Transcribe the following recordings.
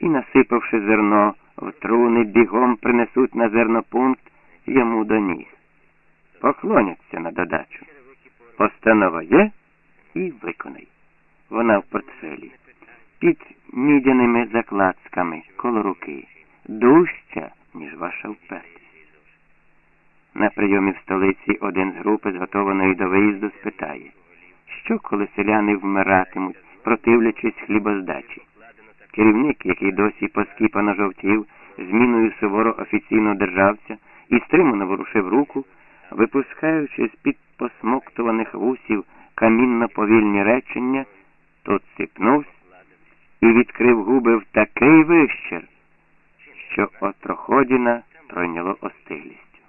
і, насипавши зерно в труни, бігом принесуть на зернопункт йому до ніг. Поклоняться на додачу. Постанова є і виконай. Вона в портфелі. Під мідяними закладками коло руки. Дужча, ніж ваша впертість. На прийомі в столиці один з групи, зготованої до виїзду, спитає, що коли селяни вмиратимуть, противлячись хлібоздачі. Керівник, який досі поскіпано жовтів, зміною суворо офіційного державця і стримано ворушив руку, випускаючи з-під посмоктуваних вусів камінно повільні речення, тот сипнувся і відкрив губи в такий вищер, що отроходіна пройняло остилістю.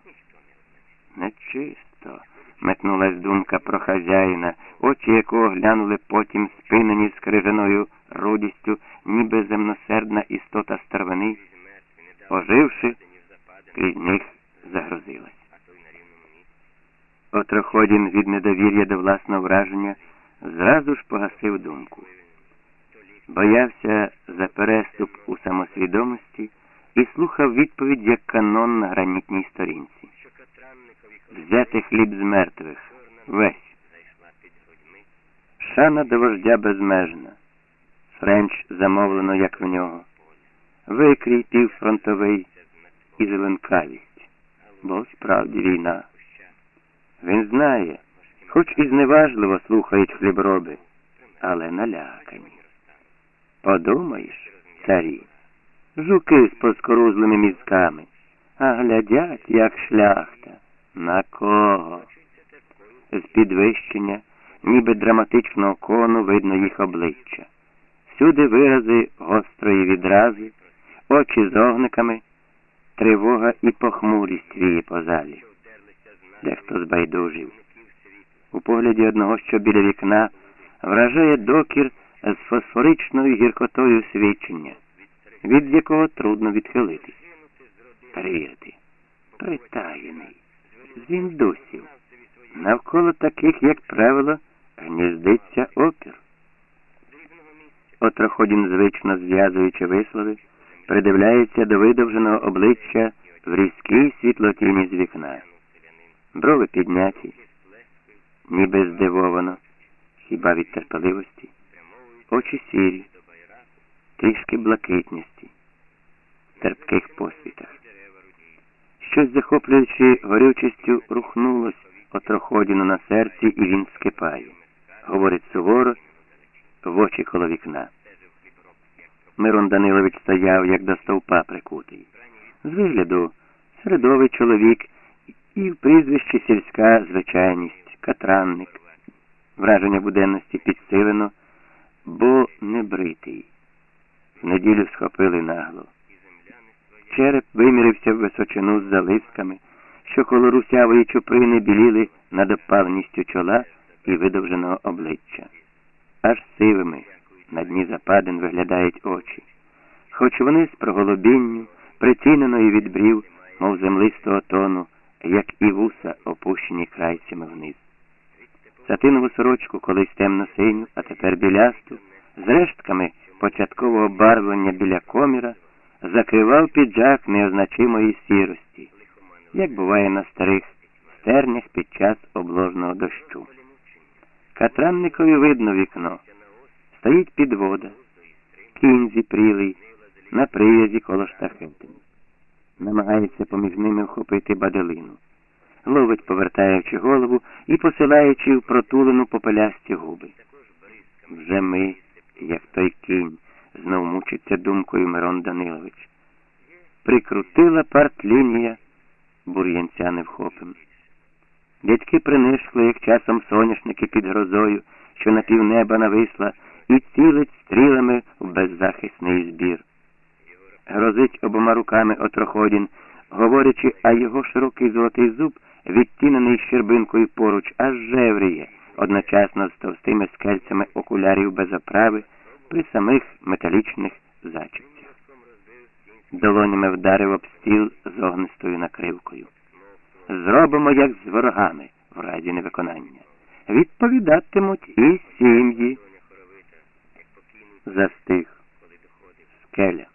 Нечисто, метнулась думка про хазяїна, очі якого глянули потім спинені скриженою рудістю, ніби земносердна істота старвини, оживши, крізь них загрозилась. Отроходін від недовір'я до власного враження зразу ж погасив думку. Боявся за переступ у самосвідомості і слухав відповідь як канон на гранітній сторінці. Взяти хліб з мертвих весь. Шана до вождя безмежна. Френч замовлено, як в нього. Викрій півфронтовий і зеленкавість, бо справді війна. Він знає, хоч і зневажливо слухають хліброби, але налякані. Подумаєш, царі, жуки з поскорузлими мізками, а глядять, як шляхта. На кого? З підвищення, ніби драматичного кону видно їх обличчя. Всюди вирази гострої відрази, очі з огниками, тривога і похмурість віє по залі. Дехто збайдужив. У погляді одного, що біля вікна, вражає докір з фосфоричною гіркотою свідчення, від якого трудно відхилитись. Перевірити. Притаєний, з індусів. Навколо таких, як правило, гніздиться опір. Отроходін, звично зв'язуючи вислови, придивляється до видовженого обличчя в різкій світлотіні з вікна. Брови підняті, ніби здивовано, хіба від терпеливості, очі сірі, трішки блакитністі, терпких посвітах. Щось захоплюючи горючістю, рухнулось отроходіну на серці, і він скипає, говорить суворо в очі коло вікна. Мирон Данилович стояв, як до стовпа прикутий. З вигляду середовий чоловік і в прізвищі сільська звичайність, катранник. Враження буденності підсилено, бо не бритий. В неділю схопили нагло. Череп вимірився в височину з залисками, що коло русявої чуприни біліли над опавністю чола і видовженого обличчя. Аж сивими на дні западин виглядають очі, хоч вони з проголубінню, приціненої від брів, мов землистого тону, як і вуса, опущені крайцями вниз. Сатинову сорочку колись темно синю, а тепер білясту, з рештками початкового барвлення біля коміра, закривав піджак неозначимої сірості, як буває на старих стернях під час обложного дощу. Катранникові видно вікно. Стоїть підвода, кінь зіпрілий, на приязі коло штахетин. Намагається поміж ними вхопити баделину. Ловить, повертаючи голову і посилаючи в протулену попелясті губи. Вже ми, як той кінь, знов мучиться думкою Мирон Данилович. Прикрутила партлінія, бур'янця не вхопим. Дядьки принишкли, як часом соняшники під грозою, що на півнеба нависла, і цілить стрілами в беззахисний збір. Грозить обома руками отроходін, говорячи, а його широкий золотий зуб, відтінений щербинкою поруч, аж жевріє, одночасно з товстими скельцями окулярів без оправи при самих металічних зачіпцях. Долонями вдарив об стіл з огнистою накривкою. Зробимо, як з ворогами, в разі невиконання. Відповідатимуть і сім'ї. Застиг. Скеля.